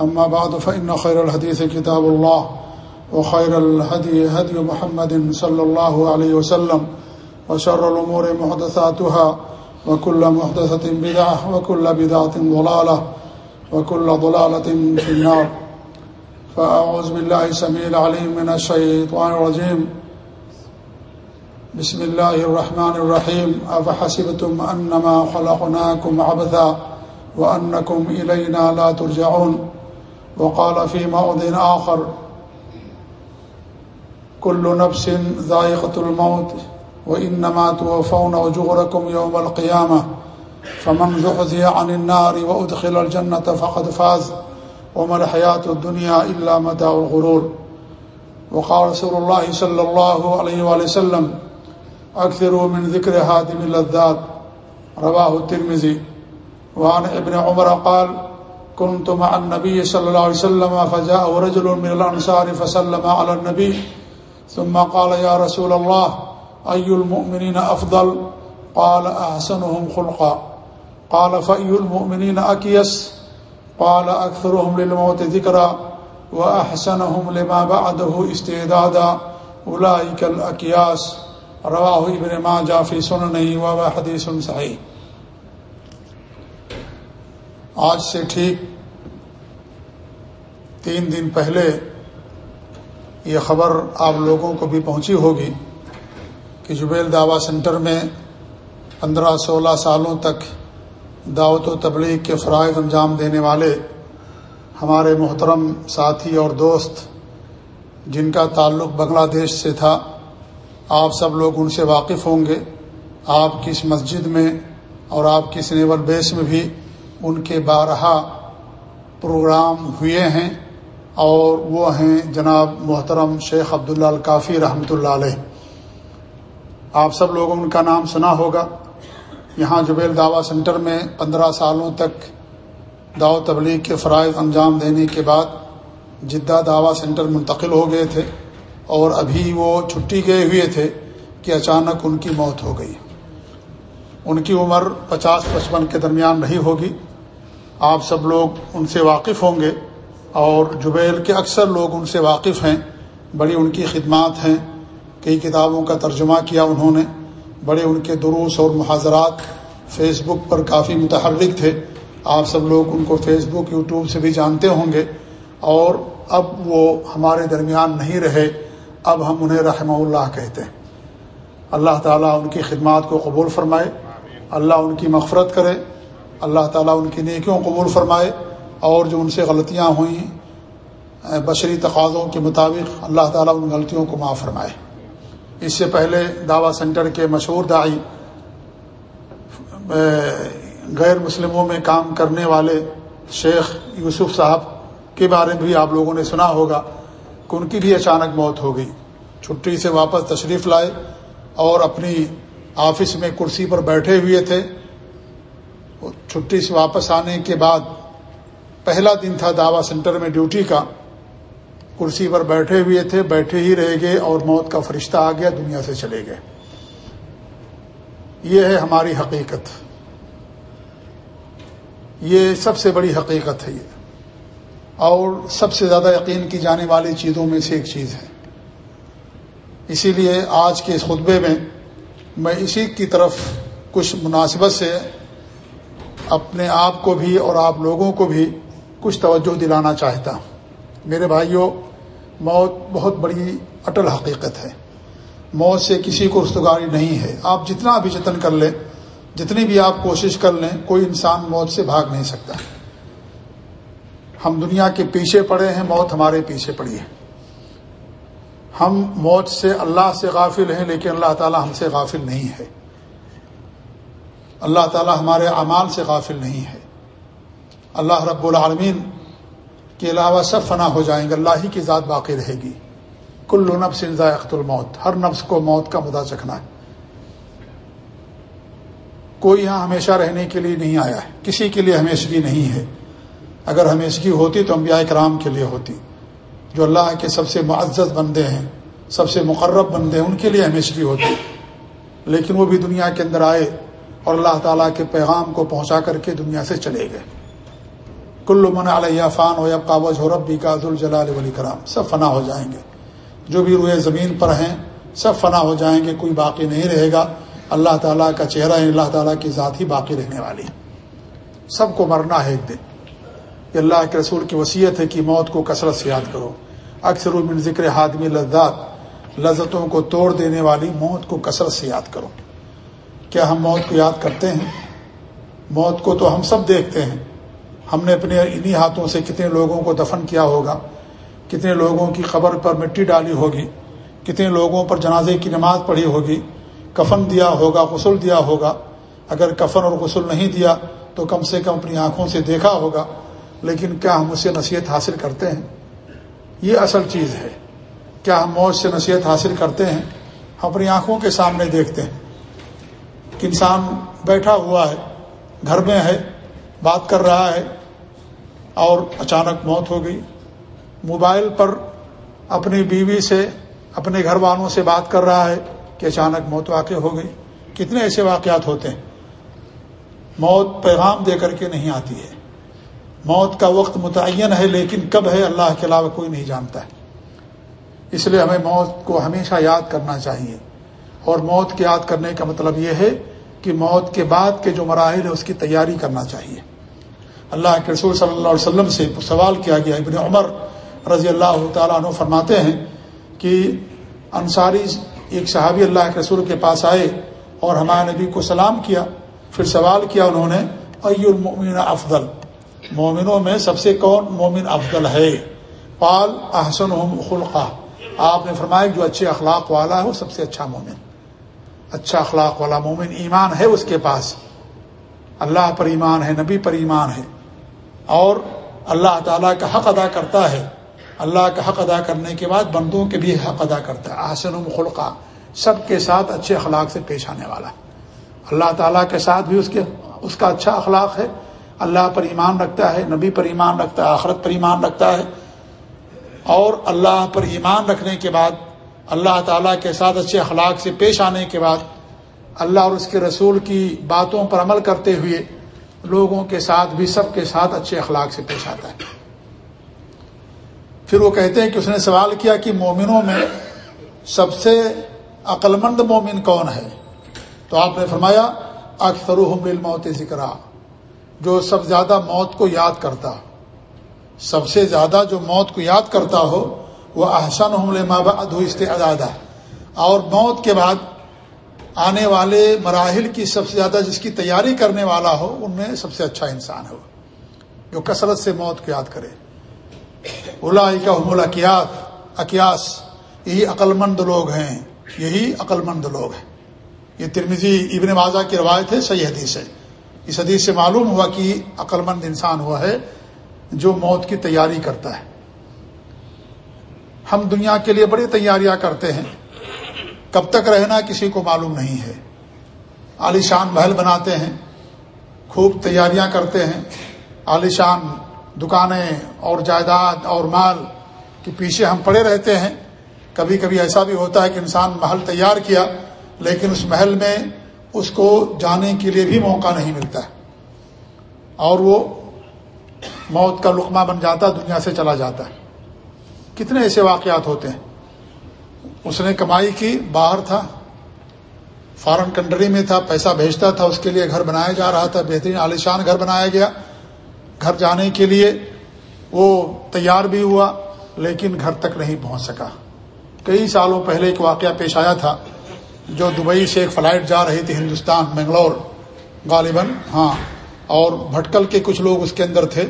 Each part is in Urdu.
أما بعد، فإن خير الحديث كتاب الله، وخير الهدي هدي محمد صلى الله عليه وسلم، وشر الأمور محدثاتها، وكل محدثة بدعة، وكل بدعة ضلالة، وكل ضلالة في النار. فأعوذ بالله سميع العليم من الشيطان الرجيم. بسم الله الرحمن الرحيم. أفحسبتم أنما خلقناكم عبثا، وأنكم إلينا لا ترجعون. وقال في موض آخر، كل نفس ذائقة الموت، وإنما توفون وجغركم يوم القيامة، فمن زحزي عن النار وأدخل الجنة فقد فاز، وما الحياة الدنيا إلا متاع الغرور. وقال رسول الله صلى الله عليه وآله وسلم، أكثروا من ذكر هادم اللذات، رواه الترمذي. وعن ابن عمر قال كنت مع النبي صلى الله عليه وسلم فجاء رجل من الأنصار فسلم على النبي. ثم قال، يا رسول الله، أي المؤمنين أفضل? قال، أحسنهم خلقا. قال، فأي المؤمنين أكيس? قال، أكثرهم للموت ذكرا وأحسنهم لما بعده استعدادا. أولئك الأكياس. رواه ابن ماجه في سننه وهو حديث صحيح. آج سے ٹھیک تین دن پہلے یہ خبر آپ لوگوں کو بھی پہنچی ہوگی کہ جبیل دعوی سینٹر میں پندرہ سولہ سالوں تک دعوت و تبلیغ کے فرائض انجام دینے والے ہمارے محترم ساتھی اور دوست جن کا تعلق بنگلہ دیش سے تھا، آپ سب لوگ ان سے واقف ہوں گے۔ آپ کی اس مسجد میں اور آپ کی سنیول بیس میں بھی ان کے بارہا پروگرام ہوئے ہیں اور وہ ہیں جناب محترم شیخ عبداللہ الکافی رحمۃ اللہ علیہ۔ آپ سب لوگوں ان کا نام سنا ہوگا۔ یہاں جبیل دعوی سینٹر میں پندرہ سالوں تک دعو تبلیغ کے فرائض انجام دینے کے بعد جدہ دعوی سینٹر منتقل ہو گئے تھے اور ابھی وہ چھٹی گئے ہوئے تھے کہ اچانک ان کی موت ہو گئی۔ ان کی عمر پچاس پچپن کے درمیان نہیں ہوگی۔ آپ سب لوگ ان سے واقف ہوں گے اور جبیل کے اکثر لوگ ان سے واقف ہیں، بڑی ان کی خدمات ہیں، کئی کتابوں کا ترجمہ کیا انہوں نے، بڑے ان کے دروس اور محاذرات فیس بک پر کافی متحرک تھے۔ آپ سب لوگ ان کو فیس بک یوٹیوب سے بھی جانتے ہوں گے۔ اور اب وہ ہمارے درمیان نہیں رہے، اب ہم انہیں رحمہ اللہ کہتے ہیں۔ اللہ تعالیٰ ان کی خدمات کو قبول فرمائے۔ اللہ ان کی مغفرت کرے۔ اللہ تعالیٰ ان کی نیکیوں قبول فرمائے اور جو ان سے غلطیاں ہوئیں بشری تقاضوں کے مطابق اللہ تعالیٰ ان غلطیوں کو معاف فرمائے۔ اس سے پہلے دعوی سینٹر کے مشہور دائی غیر مسلموں میں کام کرنے والے شیخ یوسف صاحب کے بارے میں بھی آپ لوگوں نے سنا ہوگا کہ ان کی بھی اچانک موت ہو گئی۔ چھٹی سے واپس تشریف لائے اور اپنی آفس میں کرسی پر بیٹھے ہوئے تھے۔ چھٹی سے واپس آنے کے بعد پہلا دن تھا دعوی سینٹر میں ڈیوٹی کا۔ کرسی پر بیٹھے ہوئے تھے، بیٹھے ہی رہ گئے اور موت کا فرشتہ آ گیا، دنیا سے چلے گئے۔ یہ ہے ہماری حقیقت۔ یہ سب سے بڑی حقیقت ہے یہ۔ اور سب سے زیادہ یقین کی جانے والی چیزوں میں سے ایک چیز ہے۔ اسی لیے آج کے اس خطبے میں میں اسی کی طرف کچھ مناسبت سے اپنے آپ کو بھی اور آپ لوگوں کو بھی کچھ توجہ دلانا چاہتا ہوں۔ میرے بھائیوں موت بہت بڑی اٹل حقیقت ہے۔ موت سے کسی کو رستگاری نہیں ہے۔ آپ جتنا بھی جتن کر لیں، جتنی بھی آپ کوشش کر لیں، کوئی انسان موت سے بھاگ نہیں سکتا۔ ہم دنیا کے پیچھے پڑے ہیں، موت ہمارے پیچھے پڑی ہے۔ ہم موت سے اللہ سے غافل ہیں، لیکن اللہ تعالی ہم سے غافل نہیں ہے۔ اللہ تعالی ہمارے اعمال سے غافل نہیں ہے۔ اللہ رب العالمین کے علاوہ سب فنا ہو جائیں گے، اللہ ہی کی ذات باقی رہے گی۔ کل نفس ذائقت الموت، ہر نفس کو موت کا مدا چکھنا ہے۔ کوئی یہاں ہمیشہ رہنے کے لیے نہیں آیا ہے، کسی کے لیے ہمیشگی نہیں ہے۔ اگر ہمیشگی ہوتی تو انبیاء کرام کے لیے ہوتی۔ جو اللہ کے سب سے معزز بندے ہیں، سب سے مقرب بندے ہیں، ان کے لیے ہمیشگی ہوتی۔ لیکن وہ بھی دنیا کے اندر آئے اور اللہ تعالیٰ کے پیغام کو پہنچا کر کے دنیا سے چلے گئے۔ کل من علیہ فان و یب قابض ہو رب بھی کاض ولی کرام سب فنا ہو جائیں گے۔ جو بھی روئے زمین پر ہیں، سب فنا ہو جائیں گے، کوئی باقی نہیں رہے گا۔ اللہ تعالیٰ کا چہرہ ہے اللہ تعالیٰ کی ذات ہی باقی رہنے والی سب کو مرنا ہے ایک دن۔ یہ اللہ کے رسول کی وصیت ہے کہ موت کو کثرت سے یاد کرو۔ اکثر من ذکر حادمی لذات، لذتوں کو توڑ دینے والی موت کو کثرت سے یاد کرو۔ کیا ہم موت کو یاد کرتے ہیں؟ موت کو تو ہم سب دیکھتے ہیں۔ ہم نے اپنے انہی ہاتھوں سے کتنے لوگوں کو دفن کیا ہوگا؟ کتنے لوگوں کی خبر پر مٹی ڈالی ہوگی؟ کتنے لوگوں پر جنازے کی نماز پڑھی ہوگی؟ کفن دیا ہوگا، غسل دیا ہوگا؟ اگر کفن اور غسل نہیں دیا تو کم سے کم اپنی آنکھوں سے دیکھا ہوگا۔ لیکن کیا ہم اس سے نصیحت حاصل کرتے ہیں؟ یہ اصل چیز ہے۔ کیا ہم موت سے نصیحت حاصل کرتے ہیں؟ ہم اپنی آنکھوں کے سامنے دیکھتے ہیں۔ کہ انسان بیٹھا ہوا ہے، گھر میں ہے، بات کر رہا ہے، اور اچانک موت ہو گئی۔ موبائل پر اپنی بیوی سے، اپنے گھر والوں سے بات کر رہا ہے کہ اچانک موت واقع ہو گئی۔ کتنے ایسے واقعات ہوتے ہیں۔ موت پیغام دے کر کے نہیں آتی ہے۔ موت کا وقت متعین ہے، لیکن کب ہے اللہ کے علاوہ کوئی نہیں جانتا ہے۔ اس لیے ہمیں موت کو ہمیشہ یاد کرنا چاہیے۔ اور موت کے یاد کرنے کا مطلب یہ ہے کہ موت کے بعد کے جو مراحل ہے اس کی تیاری کرنا چاہیے۔ اللہ کے رسول صلی اللہ علیہ وسلم سے سوال کیا گیا۔ ابن عمر رضی اللہ تعالیٰ عنہ فرماتے ہیں کہ انصاری ایک صحابی اللہ کے رسول کے پاس آئے اور ہمارے نبی کو سلام کیا۔ پھر سوال کیا انہوں نے ای المومن افضل؟ مومنوں میں سب سے کون مومن افضل ہے؟ پال احسن خلقہ آپ نے فرمایا جو اچھے اخلاق والا ہے، وہ سب سے اچھا مومن۔ اچھا اخلاق والا مومن ایمان ہے اس کے پاس۔ اللہ پر ایمان ہے، نبی پر ایمان ہے۔ اور اللہ تعالیٰ کا حق ادا کرتا ہے۔ اللہ کا حق ادا کرنے کے بعد بندوں کے بھی حق ادا کرتا ہے۔ آسن خلقہ سب کے ساتھ اچھے اخلاق سے پیش آنے والا۔ اللہ تعالیٰ کے ساتھ بھی اس کے، اس کا اچھا اخلاق ہے۔ اللہ پر ایمان رکھتا ہے، نبی پر ایمان رکھتا ہے، آخرت پر ایمان رکھتا ہے۔ اور اللہ پر ایمان رکھنے کے بعد اللہ تعالیٰ کے ساتھ اچھے اخلاق سے پیش آنے کے بعد اللہ اور اس کے رسول کی باتوں پر عمل کرتے ہوئے لوگوں کے ساتھ بھی سب کے ساتھ اچھے اخلاق سے پیش آتا ہے۔ پھر وہ کہتے ہیں کہ اس نے سوال کیا کہ مومنوں میں سب سے عقلمند مومن کون ہے؟ تو آپ نے فرمایا اکثر موت ذکر جو سب زیادہ موت کو یاد کرتا۔ سب سے زیادہ جو موت کو یاد کرتا ہو وہ احسن ادو استعداد اور موت کے بعد آنے والے مراحل کی سب سے زیادہ جس کی تیاری کرنے والا ہو، ان میں سب سے اچھا انسان ہو، جو کثرت سے موت کو یاد کرے۔ الای کا حمل اکیات اکیاس، یہی عقلمند لوگ ہیں، یہی عقلمند لوگ ہیں۔ یہ ترمیزی ابن واضح کی روایت ہے، صحیح حدیث ہے۔ اس حدیث سے معلوم ہوا کہ عقلمند انسان ہوا ہے جو موت کی تیاری کرتا ہے۔ ہم دنیا کے لیے بڑی تیاریاں کرتے ہیں۔ کب تک رہنا کسی کو معلوم نہیں ہے۔ عالیشان محل بناتے ہیں، خوب تیاریاں کرتے ہیں۔ عالیشان دکانیں اور جائیداد اور مال کے پیچھے ہم پڑے رہتے ہیں۔ کبھی کبھی ایسا بھی ہوتا ہے کہ انسان محل تیار کیا، لیکن اس محل میں اس کو جانے کے لیے بھی موقع نہیں ملتا۔ ہے اور وہ موت کا لقمہ بن جاتا، دنیا سے چلا جاتا۔ ہے کتنے ایسے واقعات ہوتے ہیں؟ اس نے کمائی کی، باہر تھا، فارن کنٹری میں تھا، پیسہ بھیجتا تھا، اس کے لیے گھر بنایا جا رہا تھا، بہترین عالیشان گھر بنایا گیا۔ گھر جانے کے لیے وہ تیار بھی ہوا، لیکن گھر تک نہیں پہنچ سکا۔ کئی سالوں پہلے ایک واقعہ پیش آیا تھا، جو دبئی سے ایک فلائٹ جا رہی تھی ہندوستان بنگلور غالباً ہاں اور بھٹکل کے کچھ لوگ اس کے اندر تھے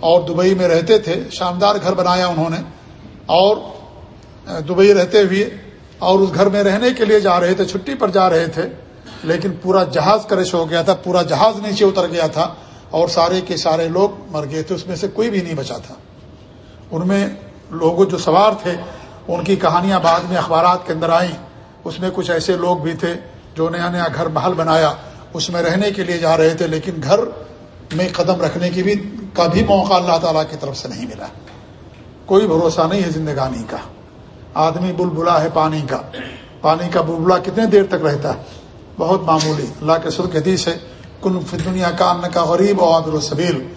اور دبئی میں رہتے تھے۔ شاندار گھر بنایا انہوں نے۔ اور دبئی رہتے ہوئے اور اس گھر میں رہنے کے لیے جا رہے تھے، چھٹی پر جا رہے تھے، لیکن پورا جہاز کرش ہو گیا تھا، پورا جہاز نیچے اتر گیا تھا اور سارے کے سارے لوگ مر گئے تھے، اس میں سے کوئی بھی نہیں بچا تھا۔ ان میں لوگ جو سوار تھے، ان کی کہانیاں بعد میں اخبارات کے اندر آئیں۔ اس میں کچھ ایسے لوگ بھی تھے جو نیا نیا گھر محل بنایا، اس میں رہنے کے لیے جا رہے تھے، لیکن گھر میں قدم رکھنے کی بھی کا بھی موقع اللہ تعالیٰ کی طرف سے نہیں ملا۔ کوئی بھروسہ نہیں ہے زندگانی کا۔ آدمی بلبلا ہے پانی کا۔ پانی کا بلبلا کتنے دیر تک رہتا ہے؟ بہت معمولی۔ اللہ کے سر حدیث ہے کل دنیا کا ان کا غریب اور عابر الصبیل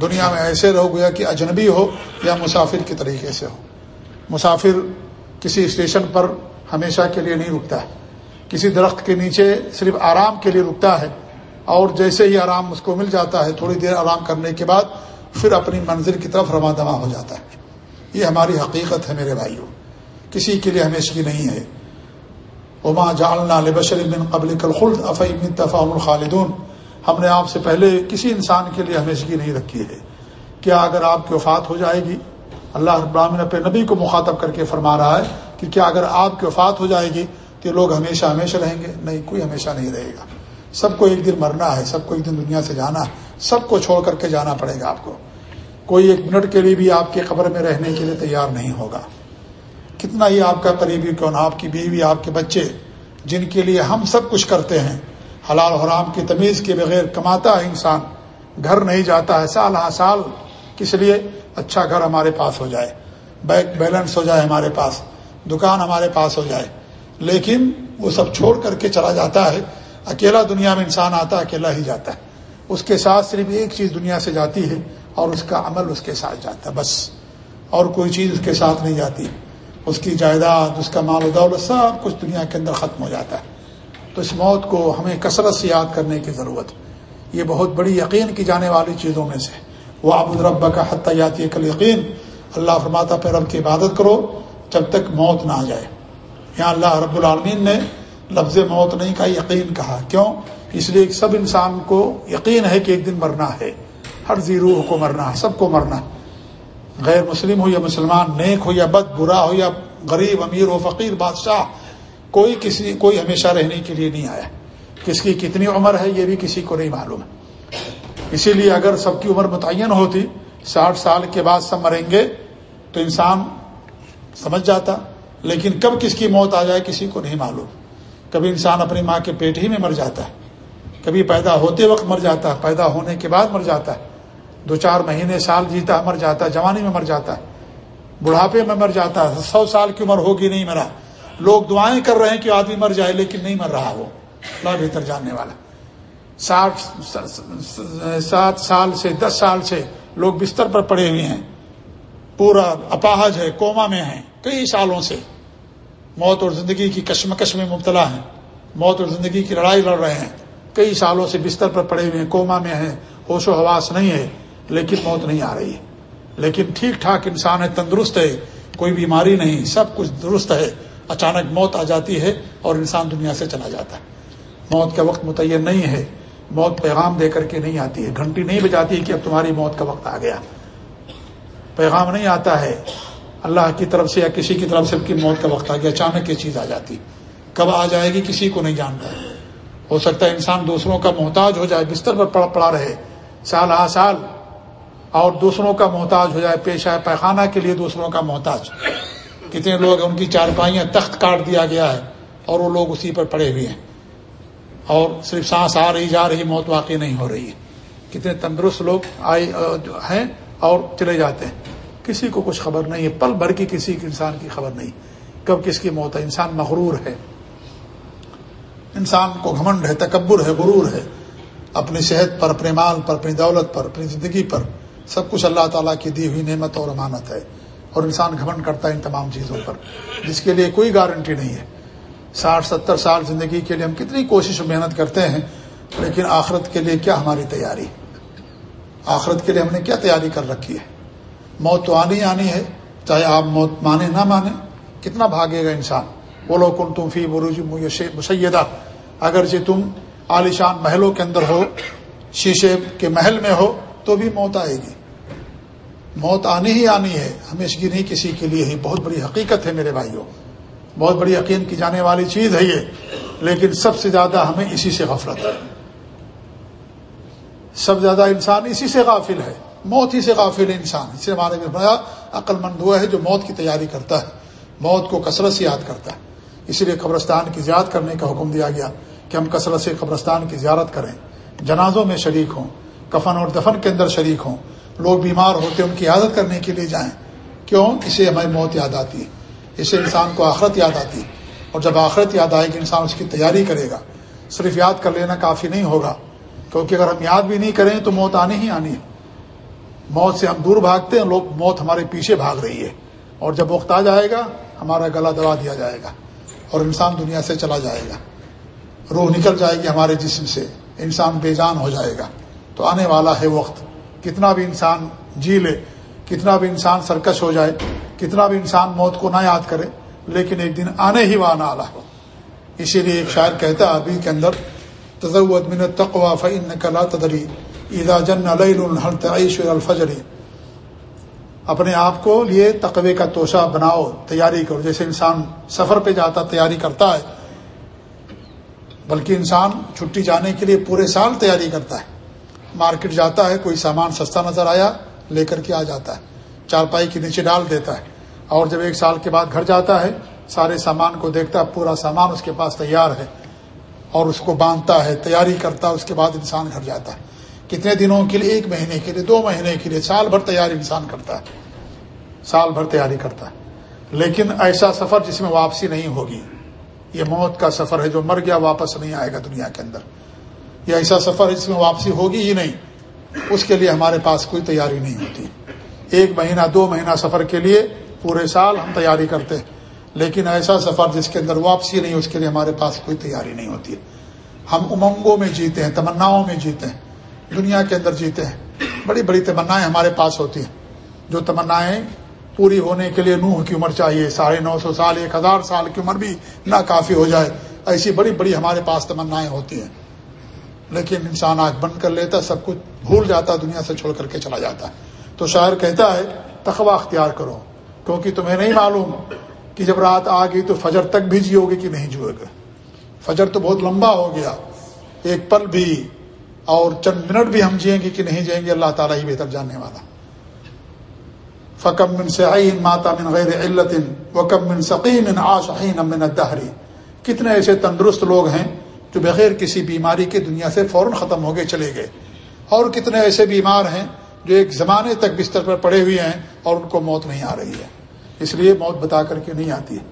دنیا میں ایسے رہو گیا کہ اجنبی ہو یا مسافر کے طریقے سے ہو۔ مسافر کسی اسٹیشن پر ہمیشہ کے لیے نہیں رکتا ہے۔ کسی درخت کے نیچے صرف آرام کے لیے رکتا ہے۔ اور جیسے ہی آرام اس کو مل جاتا ہے، تھوڑی دیر آرام کرنے کے بعد پھر اپنی منزل کی طرف رواں دواں ہو جاتا ہے۔ یہ ہماری حقیقت ہے میرے بھائیوں کسی کے لیے ہمیشگی نہیں ہے۔ عما جالنا بشر بن قبل کلخلد افیم طفام الخالدون۔ ہم نے آپ سے پہلے کسی انسان کے لیے ہمیشگی نہیں رکھی ہے۔ کیا اگر آپ کی وفات ہو جائے گی؟ اللہ ابراہین اپنے نبی کو مخاطب کر کے فرما رہا ہے کہ کیا اگر آپ کی وفات ہو جائے گی تو لوگ ہمیشہ ہمیشہ رہیں گے؟ نہیں، کوئی ہمیشہ نہیں رہے گا۔ سب کو ایک دن مرنا ہے، سب کو ایک دن دنیا سے جانا ہے، سب کو چھوڑ کر کے جانا پڑے گا آپ کو۔ کوئی ایک منٹ کے لیے بھی آپ کی قبر میں رہنے کے لیے تیار نہیں ہوگا۔ کتنا ہی آپ کا قریبی کون، آپ کی بیوی، آپ کے بچے، جن کے لیے ہم سب کچھ کرتے ہیں، حلال حرام کی تمیز کے بغیر کماتا ہے انسان۔ گھر نہیں جاتا ہے، سال ہاں سال کس لیے اچھا گھر ہمارے پاس ہو جائے۔ بینک بیلنس ہو جائے ہمارے پاس، دکان ہمارے پاس ہو جائے۔ لیکن وہ سب چھوڑ کر کے چلا جاتا ہے۔ اکیلا دنیا میں انسان آتا ہے اکیلا ہی جاتا ہے۔ اس کے ساتھ صرف ایک چیز دنیا سے جاتی ہے اور اس کا عمل اس کے ساتھ جاتا ہے، بس۔ اور کوئی چیز اس کے ساتھ نہیں جاتی۔ اس کی جائیداد، اس کا مال و دولت، سب کچھ دنیا کے اندر ختم ہو جاتا ہے۔ تو اس موت کو ہمیں کثرت سے یاد کرنے کی ضرورت۔ یہ بہت بڑی یقین کی جانے والی چیزوں میں سے وہ آب الربا کا حتیہ یاتی کل یقین اللہ فرماتا پہ رب کی عبادت کرو جب تک موت نہ آ جائے۔ یہاں اللہ، رب العالمین نے لفظ موت نہیں کہا، یقین کہا۔ کیوں؟ اس لیے سب انسان کو یقین ہے کہ ایک دن مرنا ہے۔ ہر زیروح کو مرنا ہے سب کو مرنا۔ ہے غیر مسلم ہو یا مسلمان، نیک ہو یا بد، برا ہو یا غریب، امیر ہو، فقیر، بادشاہ، کوئی کسی، کوئی ہمیشہ رہنے کے لیے نہیں آیا۔ کس کی کتنی عمر ہے یہ بھی کسی کو نہیں معلوم۔ ہے اسی لیے اگر سب کی عمر متعین ہوتی، ساٹھ سال کے بعد سب مریں گے، تو انسان سمجھ جاتا۔ لیکن کب کس کی موت آ جائے کسی کو نہیں معلوم۔ کبھی انسان اپنی ماں کے پیٹ ہی میں مر جاتا ہے۔ کبھی پیدا ہوتے وقت مر جاتا ہے، پیدا ہونے کے بعد مر جاتا ہے۔ دو چار مہینے سال جیتا مر جاتا، جوانی میں مر جاتا ہے بڑھاپے میں مر جاتا ہے سو سال کی عمر ہوگی نہیں مرا۔ لوگ دعائیں کر رہے ہیں کہ آدمی مر جائے لیکن نہیں مر رہا وہ۔ اللہ بہتر جاننے والا۔ ساٹھ، سات سال سے دس سال سے لوگ بستر پر پڑے ہوئے ہیں۔ پورا اپاہج ہے، کوما میں ہیں۔ کئی سالوں سے موت اور زندگی کی کشمکش میں مبتلا ہیں۔ موت اور زندگی کی لڑائی لڑ رہے ہیں۔ کئی سالوں سے بستر پر پڑے ہوئے ہیں، کوما میں ہیں۔ ہوش و حواس نہیں ہے۔ لیکن موت نہیں آ رہی۔ ہے لیکن ٹھیک ٹھاک انسان ہے، تندرست ہے، کوئی بیماری نہیں، سب کچھ درست ہے۔ اچانک موت آ جاتی ہے اور انسان دنیا سے چلا جاتا ہے۔ موت کا وقت متعین نہیں ہے۔ موت پیغام دے کر کے نہیں آتی ہے۔ گھنٹی نہیں بجاتی کہ اب تمہاری موت کا وقت آ گیا۔ پیغام نہیں آتا ہے۔ اللہ کی طرف سے یا کسی کی طرف سے کی موت کا وقت آ گیا، اچانک یہ چیز آ جاتی۔ کب آ جائے گی کسی کو نہیں جانتا۔ ہو سکتا ہے انسان دوسروں کا محتاج ہو جائے، بستر پر پڑا پڑا رہے۔ سال ہا سال اور دوسروں کا محتاج ہو جائے، پیشہ پیخانہ کے لیے دوسروں کا محتاج۔ کتنے لوگ ان کی چارپائیاں تخت کاٹ دیا گیا ہے اور وہ لوگ اسی پر پڑے ہوئے ہیں۔ اور صرف سانس آ رہی، جا رہی، موت واقع نہیں ہو رہی ہے۔ کتنے تندرست لوگ آئے ہیں اور چلے جاتے ہیں۔ کسی کو کچھ خبر نہیں ہے، پل بھر کی کسی انسان کی خبر نہیں۔ کب کس کی موت ہے؟ انسان مغرور ہے۔ انسان کو گھمنڈ ہے، تکبر ہے، غرور ہے۔ اپنی صحت پر، اپنے مال پر، اپنی دولت پر، اپنی زندگی پر۔ سب کچھ اللہ تعالیٰ کی دی ہوئی نعمت اور امانت ہے اور انسان گھمنڈ کرتا ہے ان تمام چیزوں پر۔ جس کے لیے کوئی گارنٹی نہیں ہے۔ ساٹھ، ستر سال زندگی کے لیے ہم کتنی کوشش و محنت کرتے ہیں، لیکن آخرت کے لیے کیا ہماری تیاری؟ آخرت کے لیے ہم نے کیا تیاری کر رکھی ہے؟ موت تو آنی آنی ہے، چاہے آپ موت مانے نہ مانے۔ کتنا بھاگے گا انسان؟ بولو کن جی تم فی بروج مسیدہ اگرچہ تم عالیشان محلوں کے اندر ہو، شیشے کے محل میں ہو تو بھی موت آئے گی۔ موت آنی ہی آنی ہے۔ ہمیشہ نہیں کسی کے لیے ہی۔ بہت بڑی حقیقت ہے میرے بھائیوں۔ بہت بڑی یقین کی جانے والی چیز ہے یہ۔ لیکن سب سے زیادہ ہمیں اسی سے غفلت ہے۔ سب سے زیادہ انسان اسی سے غافل ہے۔ موت ہی سے غافل ہے انسان۔ اس سے ہمارے بڑا عقل مند ہوا ہے جو موت کی تیاری کرتا ہے۔ موت کو کثرت سے یاد کرتا ہے۔ اسی لیے قبرستان کی زیاد کرنے کا حکم دیا گیا کہ ہم کثرت سے قبرستان کی زیارت کریں۔ جنازوں میں شریک ہوں۔ کفن اور دفن کے اندر شریک ہوں۔ لوگ بیمار ہوتے ان کی عادت کرنے کے لیے جائیں۔ کیوں؟ اسے ہماری موت یاد آتی ہے۔ اسے انسان کو آخرت یاد آتی ہے۔ اور جب آخرت یاد آئے گی، انسان اس کی تیاری کرے گا۔ صرف یاد کر لینا کافی نہیں ہوگا۔ کیونکہ اگر ہم یاد بھی نہیں کریں، تو موت آنی ہی آنی ہے۔ موت سے ہم دور بھاگتے ہیں، لوگ موت ہمارے پیچھے بھاگ رہی ہے۔ اور جب وقت آ جائے گا، ہمارا گلا دبا دیا جائے گا۔ اور انسان دنیا سے چلا جائے گا۔ روح نکل جائے گی ہمارے جسم سے۔ انسان بے جان ہو جائے گا۔ تو آنے والا ہے وقت۔ کتنا بھی انسان جی لے، کتنا بھی انسان سرکش ہو جائے، کتنا بھی انسان موت کو نہ یاد کرے، لیکن ایک دن آنے ہی وانا آلہ ہو۔ اسی لیے ایک شاعر کہتا ہے ابھی کے اندر، تزود من تقوا فن کلا تدری ادا جن عیش الفجری اپنے آپ کو لیے تقوی کا توشہ بناؤ، تیاری کرو۔ جیسے انسان سفر پہ جاتا، تیاری کرتا ہے، بلکہ انسان چھٹی جانے کے لیے پورے سال تیاری کرتا ہے۔ مارکیٹ جاتا ہے، کوئی سامان سستا نظر آیا، لے کر کے آ جاتا ہے۔ چارپائی کے نیچے ڈال دیتا ہے۔ اور جب ایک سال کے بعد گھر جاتا ہے، سارے سامان کو دیکھتا ہے، پورا سامان اس کے پاس تیار ہے۔ اور اس کو باندھتا ہے، تیاری کرتا ہے، اس کے بعد انسان گھر جاتا ہے۔ کتنے دنوں کے لیے؟ ایک مہینے کے لیے، دو مہینے کے لیے۔ سال بھر تیاری انسان کرتا ہے۔ سال بھر تیاری کرتا ہے۔ لیکن ایسا سفر جس میں واپسی نہیں ہوگی، یہ موت کا سفر ہے جو مر گیا، واپس نہیں آئے گا دنیا کے اندر۔ یہ ایسا سفر جس میں واپسی ہوگی ہی نہیں، اس کے لیے ہمارے پاس کوئی تیاری نہیں ہوتی۔ ایک مہینہ، دو مہینہ سفر کے لیے پورے سال ہم تیاری کرتے ہیں، لیکن ایسا سفر جس کے اندر واپسی نہیں، اس کے لیے ہمارے پاس کوئی تیاری نہیں ہوتی۔ ہم امنگوں میں جیتے ہیں، تمناؤں میں جیتے ہیں، دنیا کے اندر جیتے ہیں۔ بڑی بڑی تمنائیں ہمارے پاس ہوتی ہیں۔ جو تمنائیں پوری ہونے کے لیے نوح کی عمر چاہیے، ساڑھے نو سو سال، ایک ہزار سال کی عمر بھی نہ کافی ہو جائے، ایسی بڑی بڑی ہمارے پاس تمنائیں ہوتی ہیں۔ لیکن انسان آنکھ بند کر لیتا، سب کچھ بھول جاتا، دنیا سے چھوڑ کر کے چلا جاتا۔ ہے تو شاعر کہتا ہے تخوا اختیار کرو، کیونکہ تمہیں نہیں معلوم کہ جب رات آ گئی تو فجر تک بھی جیو گے کہ نہیں جیو گے فجر تو بہت لمبا ہو گیا۔ ایک پل بھی اور چند منٹ بھی ہم جئیں گے کہ نہیں جائیں گے، اللہ تعالیٰ ہی بہتر جاننے والا۔ فکم من سعین ماتا من غیر علت وکم من سقیم آشین من الدہری کتنے ایسے تندرست لوگ ہیں جو بغیر کسی بیماری کے دنیا سے فوراً ختم ہو گئے، چلے گئے۔ اور کتنے ایسے بیمار ہیں جو ایک زمانے تک بستر پر پڑے ہوئے ہیں اور ان کو موت نہیں آ رہی ہے۔ اس لیے موت بتا کر کے نہیں آتی؟ ہے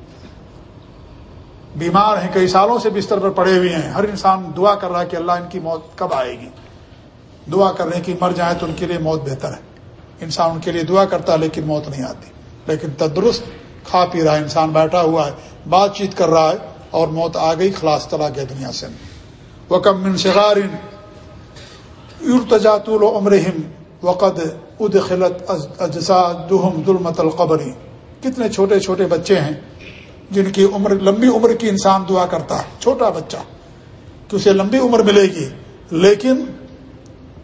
بیمار ہیں، کئی سالوں سے بستر پر پڑے ہوئے ہیں۔ ہر انسان دعا کر رہا ہے کہ اللہ ان کی موت کب آئے گی۔ دعا کرنے کی مر جائیں تو ان کے لیے موت بہتر ہے۔ انسان ان کے لیے دعا کرتا ہے لیکن موت نہیں آتی۔ لیکن تندرست، کھا پی رہا ہے انسان بیٹھا ہوا ہے، بات چیت کر رہا ہے۔ اور موت آ گئی، خلاص چلا گیا دنیا سے۔ وہ کم من شغار ارتجاطول عمرہم وقد ادخلت اجسا دہم ظلمت القبری کتنے چھوٹے چھوٹے بچے ہیں جن کی عمر، لمبی عمر کی انسان دعا کرتا ہے، چھوٹا بچہ کہ اسے لمبی عمر ملے گی، لیکن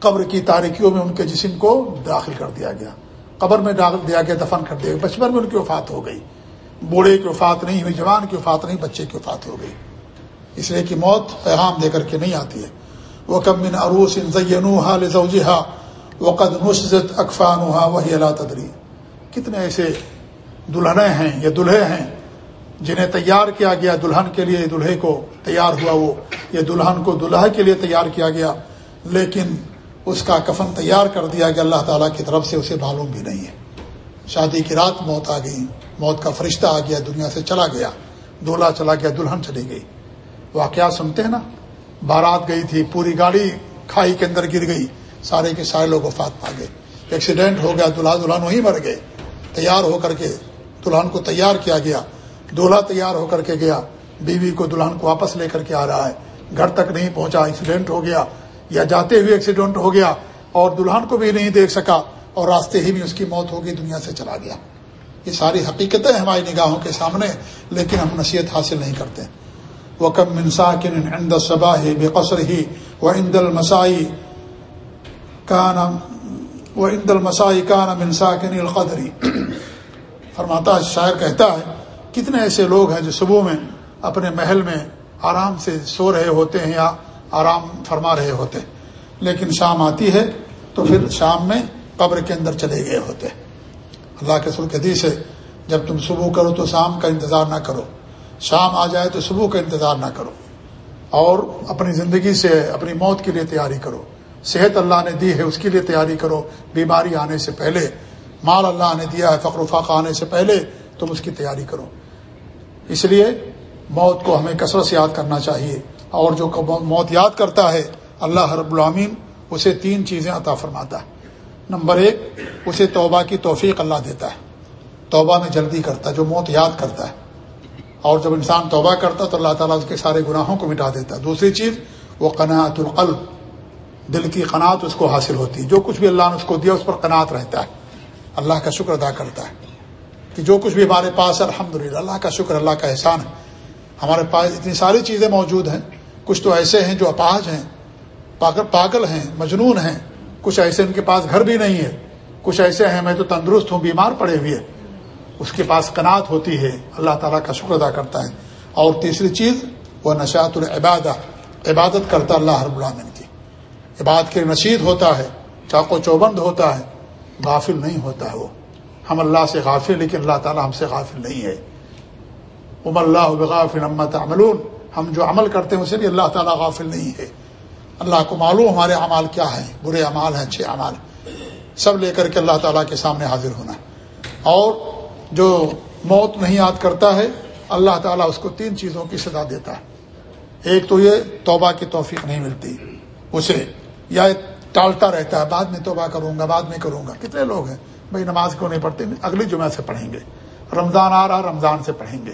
قبر کی تاریکیوں میں ان کے جسم کو داخل کر دیا گیا۔ قبر میں داخل دیا گیا، دفن کر دیا گیا۔ بچپن میں ان کی وفات ہو گئی۔ بوڑھے کی وفات نہیں ہوئی، جوان کی وفات نہیں، بچے کی وفات ہو گئی۔ اس لیے کہ موت پیغام دے کر کے نہیں آتی ہے۔ وہ کم من عروس انزینوحا لزوجہا وقد نشزت اقفانوحا وہی اللہ تدری کتنے ایسے دلہنے ہیں یا دلہے ہیں جنہیں تیار کیا گیا دلہن کے لیے دلہے کو تیار ہوا وہ، یا دلہن کو دلہا کے لیے تیار کیا گیا، لیکن اس کا کفن تیار کر دیا گیا اللہ تعالیٰ کی طرف سے، اسے معلوم بھی نہیں ہے۔ شادی کی رات موت آ گئی۔ موت کا فرشتہ آ گیا، دنیا سے چلا گیا، دولہا چلا گیا، دلہن چلی گئی۔ واقعات سنتے ہیں نا؟ بارات گئی تھی، پوری گاڑی کھائی کے اندر گر گئی، سارے کے سارے لوگ وفات پا گئے۔ ایکسیڈنٹ ہو گیا، دلہا دلہن وہیں مر گئے۔ تیار ہو کر کے دلہن کو تیار کیا گیا۔ دولہا تیار ہو کر کے گیا۔ بیوی کو دلہن کو واپس لے کر کے آ رہا ہے۔ گھر تک نہیں پہنچا، ایکسیڈنٹ ہو گیا۔ یا جاتے ہوئے ایکسیڈنٹ ہو گیا اور دلہن کو بھی نہیں دیکھ سکا اور راستے ہی میں اس کی موت ہوگی دنیا سے چلا گیا۔ یہ ساری حقیقتیں ہماری نگاہوں کے سامنے، لیکن ہم نصیحت حاصل نہیں کرتے۔ وہ کم منسا کن صبا ہی بے قصر ہی وہ اند المسائی کا نام وہ اند المسائی کا نام انسا کن القدری فرماتا شاعر کہتا ہے، کتنے ایسے لوگ ہیں جو صبح میں اپنے محل میں آرام سے سو رہے ہوتے ہیں یا آرام فرما رہے ہوتے ہیں، لیکن شام آتی ہے تو پھر شام میں قبر کے اندر چلے گئے ہوتے اللہ کے سر حدیث ہے، جب تم صبح کرو تو شام کا انتظار نہ کرو۔ شام آ جائے تو صبح کا انتظار نہ کرو۔ اور اپنی زندگی سے اپنی موت کے لیے تیاری کرو۔ صحت اللہ نے دی ہے، اس کے لیے تیاری کرو۔ بیماری آنے سے پہلے، مال اللہ نے دیا ہے، فقر و فاقہ آنے سے پہلے تم اس کی تیاری کرو۔ اس لیے موت کو ہمیں کثرت سے یاد کرنا چاہیے۔ اور جو موت یاد کرتا ہے، اللہ رب العامین اسے تین چیزیں عطا فرماتا ہے۔ نمبر ایک، اسے توبہ کی توفیق اللہ دیتا ہے۔ توبہ میں جلدی کرتا ہے، جو موت یاد کرتا ہے۔ اور جب انسان توبہ کرتا ہے تو اللہ تعالیٰ اس کے سارے گناہوں کو مٹا دیتا ہے۔ دوسری چیز، وہ قناعت القلب، دل کی قناعت اس کو حاصل ہوتی ہے۔ جو کچھ بھی اللہ نے اس کو دیا، اس پر قناعت رہتا ہے۔ اللہ کا شکر ادا کرتا ہے کہ جو کچھ بھی ہمارے پاس ہے الحمد اللہ کا شکر، اللہ کا احسان ہے۔ ہمارے پاس اتنی ساری چیزیں موجود ہیں۔ کچھ تو ایسے ہیں جو اپاہج ہیں پاگل ہیں، مجنون ہیں۔ کچھ ایسے ان کے پاس گھر بھی نہیں ہے، کچھ ایسے ہیں، میں تو تندرست ہوں، بیمار پڑے ہوئے اس کے پاس کنات ہوتی ہے، اللہ تعالیٰ کا شکر ادا کرتا ہے۔ اور تیسری چیز، وہ نشاط العبادہ، عبادت کرتا اللہ ہر العالمین کی۔ عبادت کے نشید ہوتا ہے، چاقو چوبند ہوتا ہے، غافل نہیں ہوتا ہے وہ۔ ہم اللہ سے غافل لیکن اللہ تعالیٰ ہم سے غافل نہیں ہے۔ ام اللہ بغافل امت عملون ہم جو عمل کرتے ہیں، اسے بھی اللہ تعالیٰ غافل نہیں ہے۔ اللہ کو معلوم ہمارے اعمال کیا ہیں، برے اعمال ہیں، اچھے اعمال سب لے کر کے اللہ تعالیٰ کے سامنے حاضر ہونا اور جو موت نہیں یاد کرتا ہے، اللہ تعالیٰ اس کو تین چیزوں کی سزا دیتا ہے۔ ایک تو یہ توبہ کی توفیق نہیں ملتی، اسے یا ٹالتا رہتا ہے، بعد میں توبہ کروں گا، بعد میں کروں گا۔ کتنے لوگ ہیں، بھائی نماز کیوں نہیں پڑھتے؟ اگلی جمعہ سے پڑھیں گے۔ رمضان آ رہا، رمضان سے پڑھیں گے۔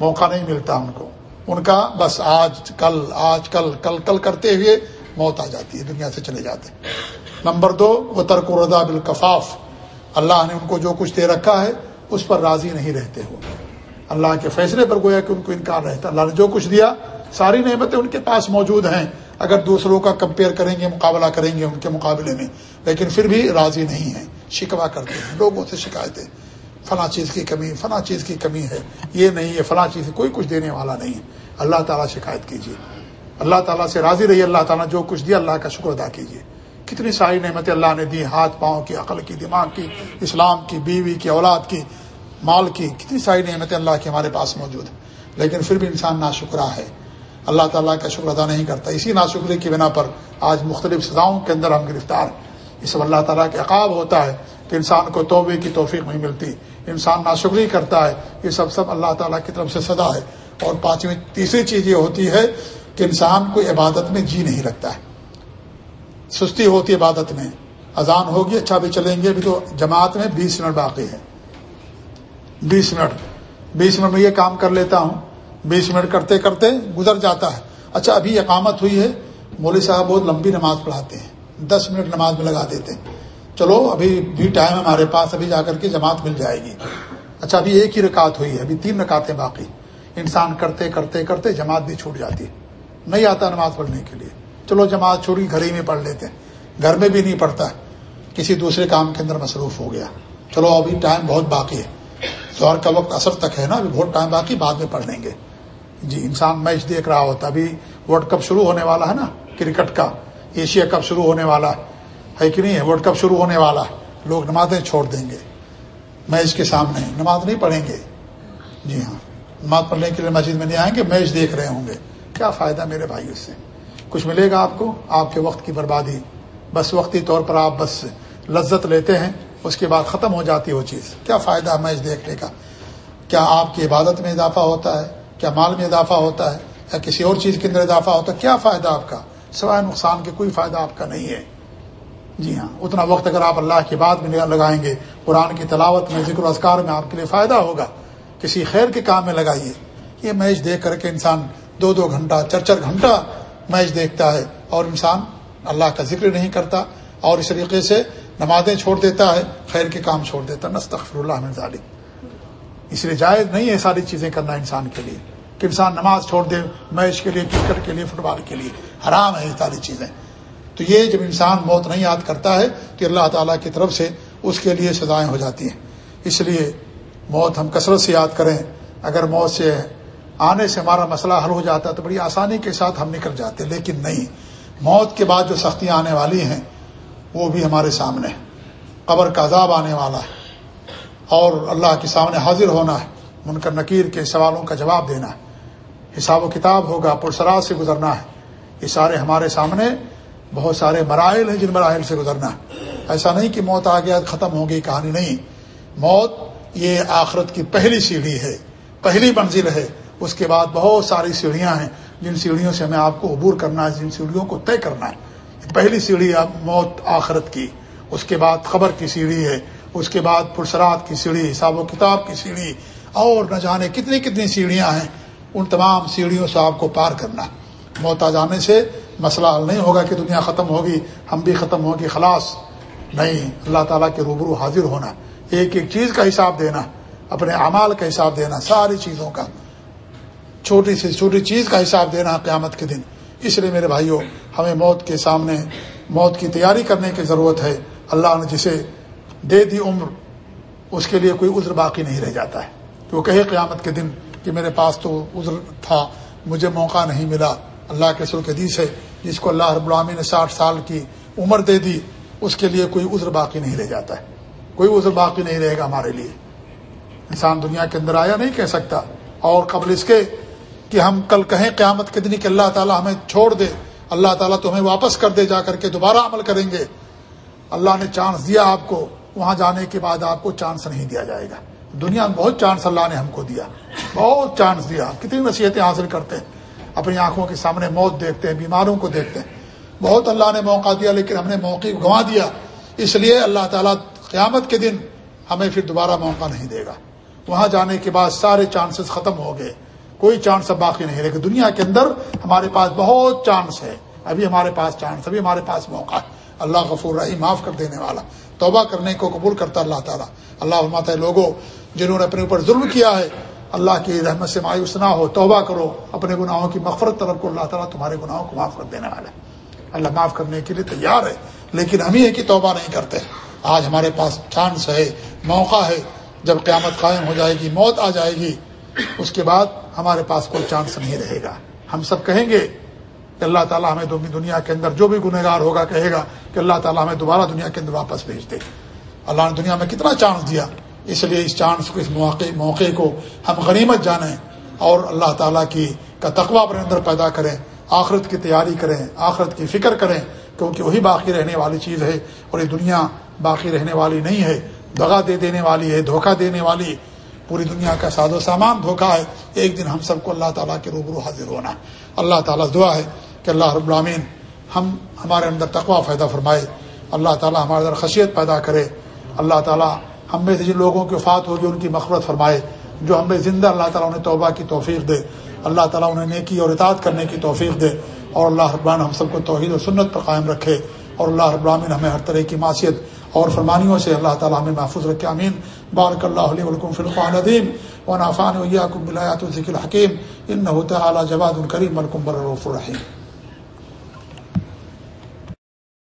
موقع نہیں ملتا ان کو۔ ان کا بس آج کل آج کل کل کل کرتے ہوئے موت آ جاتی ہے، دنیا سے چلے جاتے نمبر دو، وہ ترک رضا بالکفاف۔ اللہ نے ان کو جو کچھ دے رکھا ہے، اس پر راضی نہیں رہتے ہو اللہ کے فیصلے پر گویا کہ ان کو انکار رہتا اللہ نے جو کچھ دیا، ساری نعمتیں ان کے پاس موجود ہیں۔ اگر دوسروں کا کمپیئر کریں گے، مقابلہ کریں گے ان کے مقابلے میں، لیکن پھر بھی راضی نہیں ہیں شکوا کرتے ہیں، لوگوں سے شکایتیں۔ فلاں چیز کی کمی، فلاں چیز کی کمی ہے، یہ نہیں ہے، فلاں چیز، کوئی کچھ دینے والا نہیں ہے۔ اللہ تعالیٰ شکایت کیجیے۔ اللہ تعالیٰ سے راضی رہی اللہ تعالیٰ جو کچھ دیا، اللہ کا شکر ادا کیجیے۔ کتنی ساری نعمتیں اللہ نے دی، ہاتھ، پاؤں کی، عقل کی، دماغ کی، اسلام کی، بیوی کی، اولاد کی، مال کی۔ کتنی ساری نعمتیں اللہ کی ہمارے پاس موجود ہیں۔ لیکن پھر بھی انسان نا ہے۔ اللہ تعالیٰ کا شکر ادا نہیں کرتا۔ اسی ناشکری کی بنا پر آج مختلف سزاؤں کے اندر ہم گرفتار اس سب اللہ تعالیٰ کے عقاب ہوتا ہے۔ کہ انسان کو توبے کی توفیق نہیں ملتی۔ انسان ناشکری کرتا ہے، یہ سب سب اللہ تعالیٰ کی طرف سے سزا ہے۔ اور پانچویں، تیسری چیز یہ ہوتی ہے کہ انسان کو عبادت میں جی نہیں لگتا ہے۔ سستی ہوتی ہے عبادت میں۔ اذان ہوگی اچھا بھی چلیں گے، ابھی تو جماعت میں بیس منٹ باقی ہے۔ بیس منٹ۔ بیس منٹ میں یہ کام کر لیتا ہوں۔ بیس منٹ کرتے کرتے گزر جاتا ہے۔ اچھا ابھی اقامت ہوئی ہے۔ مولوی صاحب بہت لمبی نماز پڑھاتے ہیں۔ دس منٹ نماز میں لگا دیتے ہیں۔ چلو، ابھی بھی ٹائم ہمارے پاس ابھی جا کر کے جماعت مل جائے گی۔ اچھا ابھی ایک ہی رکعت ہوئی ہے، ابھی تین رکعتیں باقی۔ انسان کرتے کرتے کرتے جماعت بھی چھوٹ جاتی ہے۔ نہیں آتا نماز پڑھنے کے لیے۔ چلو، جماعت چھوڑی گھر ہی میں پڑھ لیتے ہیں۔ گھر میں بھی نہیں پڑھتا۔ کسی دوسرے کام کے اندر مصروف ہو گیا۔ چلو، ابھی ٹائم بہت باقی ہے۔ ظہر کا وقت اثر تک ہے نا، ابھی بہت ٹائم باقی، بعد میں پڑھ لیں گے۔ جی انسان میچ دیکھ رہا ہوتا۔ ابھی ورلڈ کپ شروع ہونے والا ہے نا، کرکٹ کا۔ ایشیا کپ شروع ہونے والا ہے۔ ہے کہ نہیں ہے؟ ورلڈ کپ شروع ہونے والا ہے۔ لوگ نمازیں چھوڑ دیں گے۔ میچ کے سامنے نماز نہیں پڑھیں گے۔ جی ہاں۔ نماز پڑھنے کے لیے مسجد میں نہیں آئیں گے میچ دیکھ رہے ہوں گے۔ کیا فائدہ میرے بھائی اس سے؟ کچھ ملے گا آپ کو؟ آپ کے وقت کی بربادی۔ بس وقتی طور پر آپ بس لذت لیتے ہیں، اس کے بعد ختم ہو جاتی ہے وہ چیز۔ کیا فائدہ میچ دیکھنے کا؟ کیا آپ کی عبادت میں اضافہ ہوتا ہے؟ کیا مال میں اضافہ ہوتا ہے؟ یا کسی اور چیز کے اندر اضافہ ہوتا ہے؟ کیا فائدہ آپ کا؟ سوائے نقصان کے کوئی فائدہ آپ کا نہیں ہے۔ جی ہاں اتنا وقت اگر آپ اللہ کی بات میں لگائیں گے، قرآن کی تلاوت میں، ذکر و اذکار میں آپ کے لیے فائدہ ہوگا۔ کسی خیر کے کام میں لگائیے۔ یہ میچ دیکھ کر کے انسان دو دو گھنٹہ، چار چار گھنٹہ میچ دیکھتا ہے اور انسان اللہ کا ذکر نہیں کرتا اور اس طریقے سے نمازیں چھوڑ دیتا ہے، خیر کے کام چھوڑ دیتا ہے۔ نستغفر اللہ ظالم اس لیے جائز نہیں ہے ساری چیزیں کرنا انسان کے لیے۔ کہ انسان نماز چھوڑ دے، میچ کے لیے، کرکٹ کے لیے، فٹ بال کے لیے۔ حرام ہے یہ ساری چیزیں۔ تو یہ جب انسان موت نہیں یاد کرتا ہے تو اللہ تعالیٰ کی طرف سے اس کے لیے سزائیں ہو جاتی ہیں۔ اس لیے موت ہم کثرت سے یاد کریں۔ اگر موت سے آنے سے ہمارا مسئلہ حل ہو جاتا ہے تو بڑی آسانی کے ساتھ ہم نکل جاتے، لیکن نہیں۔ موت کے بعد جو سختیاں آنے والی ہیں، وہ بھی ہمارے سامنے۔ قبر کا عذاب آنے والا ہے۔ اور اللہ کے سامنے حاضر ہونا ہے۔ منکر نکیر کے سوالوں کا جواب دینا ہے۔ حساب و کتاب ہوگا پرسرات سے گزرنا ہے۔ یہ سارے ہمارے سامنے بہت سارے مراحل ہیں جن مراحل سے گزرنا ہے۔ ایسا نہیں کہ موت آ گیا، ختم ہو گئی، کہانی نہیں۔ موت یہ آخرت کی پہلی سیڑھی ہے، پہلی منزل ہے۔ اس کے بعد بہت ساری سیڑھیاں ہیں۔ جن سیڑھیوں سے ہمیں آپ کو عبور کرنا ہے، جن سیڑھیوں کو طے کرنا ہے۔ پہلی سیڑھی موت آخرت کی۔ اس کے بعد خبر کی سیڑھی ہے۔ اس کے بعد پرسرات کی سیڑھی، حساب و کتاب کی سیڑھی۔ اور نہ جانے کتنی کتنی سیڑھیاں ہیں۔ ان تمام سیڑھیوں سے آپ کو پار کرنا موت آ جانے سے مسئلہ حل نہیں ہوگا کہ دنیا ختم ہوگی، ہم بھی ختم ہوگی خلاص۔ نہیں، اللہ تعالیٰ کے روبرو حاضر ہونا۔ ایک ایک چیز کا حساب دینا، اپنے اعمال کا حساب دینا، ساری چیزوں کا۔ چھوٹی سے چھوٹی چیز کا حساب دینا قیامت کے دن۔ اس لیے میرے بھائیوں، ہمیں موت کے سامنے، موت کی تیاری کرنے کی ضرورت ہے۔ اللہ نے جسے دے دی عمر، اس کے لیے کوئی عذر باقی نہیں رہ جاتا ہے۔ تو وہ کہے قیامت کے دن کہ میرے پاس تو عذر تھا، مجھے موقع نہیں ملا۔ اللہ کے سر حدیث ہے جس کو اللہ رب العامی نے ساٹھ سال کی عمر دے دی، اس کے لیے کوئی عذر باقی نہیں رہ جاتا ہے۔ کوئی عذر باقی نہیں رہے گا ہمارے لیے۔ انسان دنیا کے اندر آیا نہیں کہہ سکتا۔ اور قبل اس کے کہ ہم کل کہیں قیامت کے دن کہ اللہ تعالیٰ ہمیں چھوڑ دے، اللہ تعالیٰ تو ہمیں واپس کر دے، جا کر کے دوبارہ عمل کریں گے۔ اللہ نے چانس دیا آپ کو، وہاں جانے کے بعد آپ کو چانس نہیں دیا جائے گا۔ دنیا میں بہت چانس اللہ نے ہم کو دیا۔ بہت چانس دیا۔ کتنی نصیحتیں حاصل کرتے ہیں۔ اپنی آنکھوں کے سامنے موت دیکھتے ہیں، بیماروں کو دیکھتے ہیں۔ بہت اللہ نے موقع دیا، لیکن ہم نے موقع گنوا دیا۔ اس لیے اللہ تعالیٰ قیامت کے دن ہمیں پھر دوبارہ موقع نہیں دے گا۔ وہاں جانے کے بعد سارے چانسز ختم ہو گئے۔ کوئی چانس اب باقی نہیں لیکن دنیا کے اندر ہمارے پاس بہت چانس ہے۔ ابھی ہمارے پاس چانس ابھی ہمارے پاس موقع۔ ہے اللہ غفور رحیم معاف کر دینے والا۔ توبہ کرنے کو قبول کرتا اللہ تعالیٰ۔ اللہ علمات لوگوں، جنہوں نے اپنے اوپر ظلم کیا ہے اللہ کی رحمت سے مایوس نہ ہو، توبہ کرو، اپنے گناہوں کی مغفرت طرف کو، اللہ تعالیٰ تمہارے گناہوں کو معاف کر دینے والا ہے۔ اللہ معاف کرنے کے لیے تیار ہے، لیکن ہم ہی کہ توبہ نہیں کرتے۔ آج ہمارے پاس چانس ہے، موقع ہے، جب قیامت قائم ہو جائے گی، موت آ جائے گی، اس کے بعد ہمارے پاس کوئی چانس نہیں رہے گا۔ ہم سب کہیں گے کہ اللہ تعالیٰ ہمیں دنیا کے اندر جو بھی گنہگار ہوگا، کہے گا کہ اللہ تعالیٰ ہمیں دوبارہ دنیا کے اندر واپس بھیج دے۔ اللہ نے دنیا میں کتنا چانس دیا۔ اس لیے اس چانس کو، اس موقع موقع کو ہم غنیمت جانیں اور اللہ تعالیٰ کی کا تقوی اپنے اندر پیدا کریں، آخرت کی تیاری کریں، آخرت کی فکر کریں کیونکہ وہی باقی رہنے والی چیز ہے اور یہ دنیا باقی رہنے والی نہیں ہے دگا دے دینے والی ہے، دھوکہ دینے والی، پوری دنیا کا ساد و سامان دھوکہ ہے، ایک دن ہم سب کو اللہ تعالیٰ کے روبرو حاضر ہونا اللہ تعالیٰ دعا ہے کہ اللہ رب العامین ہم، ہمارے اندر تقوا پیدا فرمائے، اللہ تعالیٰ ہمارے اندر خشیت پیدا کرے، اللہ تعالیٰ ہم میں سے جن لوگوں کی وفات ہوگی، ان کی مغفرت فرمائے، جو ہمیں زندہ اللہ تعالیٰ انہیں توبہ کی توفیق دے۔ اللہ تعالیٰ انہیں نیکی اور اطاعت کرنے کی توفیق دے۔ اور اللہ ربان ہم سب کو توحید و سنت پر قائم رکھے۔ اور اللہ ربرامین ہمیں ہر طرح کی معاشیت اور فرمانیوں سے اللہ تعالیٰ ہمیں محفوظ رکھے امین بارک اللہ علیہ ولکم فرقان عدیم و نافان ویاکم بلایات الذکر الحکیم۔ ان ہوتا اعلیٰ جواد الکریم ملکم برف الرحیم۔